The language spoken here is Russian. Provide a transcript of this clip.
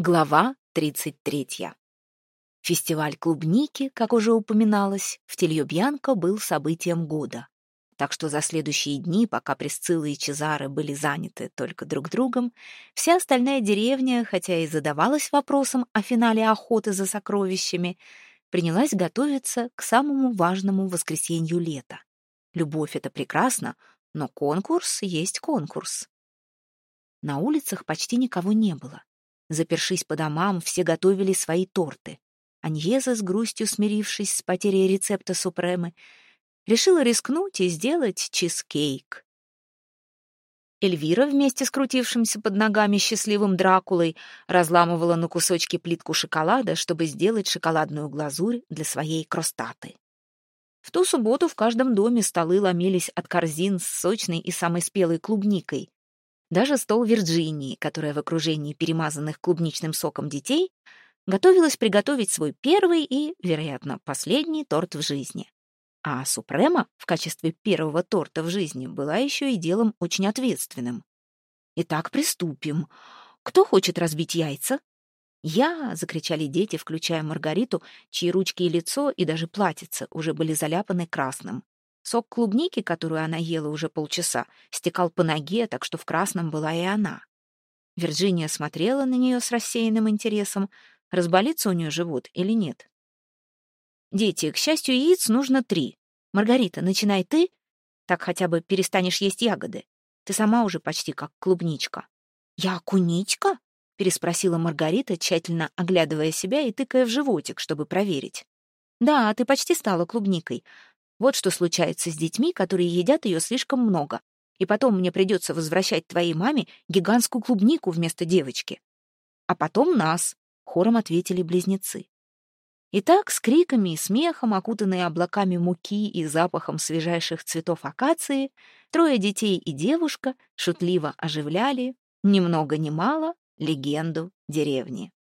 Глава 33. Фестиваль клубники, как уже упоминалось, в Тельёбьянко был событием года. Так что за следующие дни, пока Пресцилла и Чезары были заняты только друг другом, вся остальная деревня, хотя и задавалась вопросом о финале охоты за сокровищами, принялась готовиться к самому важному воскресенью лета. Любовь — это прекрасно, но конкурс есть конкурс. На улицах почти никого не было. Запершись по домам, все готовили свои торты. Аньеза, с грустью смирившись с потерей рецепта супремы, решила рискнуть и сделать чизкейк. Эльвира вместе с крутившимся под ногами счастливым Дракулой разламывала на кусочки плитку шоколада, чтобы сделать шоколадную глазурь для своей кростаты. В ту субботу в каждом доме столы ломились от корзин с сочной и самой спелой клубникой. Даже стол Вирджинии, которая в окружении перемазанных клубничным соком детей готовилась приготовить свой первый и, вероятно, последний торт в жизни. А Супрема в качестве первого торта в жизни была еще и делом очень ответственным. Итак, приступим. Кто хочет разбить яйца? «Я!» — закричали дети, включая Маргариту, чьи ручки и лицо, и даже платьице уже были заляпаны красным. Сок клубники, которую она ела уже полчаса, стекал по ноге, так что в красном была и она. Вирджиния смотрела на нее с рассеянным интересом, разболится у нее живот или нет. «Дети, к счастью, яиц нужно три. Маргарита, начинай ты, так хотя бы перестанешь есть ягоды. Ты сама уже почти как клубничка». «Я куничка?» — переспросила Маргарита, тщательно оглядывая себя и тыкая в животик, чтобы проверить. «Да, ты почти стала клубникой. Вот что случается с детьми, которые едят ее слишком много. И потом мне придется возвращать твоей маме гигантскую клубнику вместо девочки. А потом нас, — хором ответили близнецы. Итак, с криками и смехом, окутанные облаками муки и запахом свежайших цветов акации, трое детей и девушка шутливо оживляли, ни много ни мало, легенду деревни.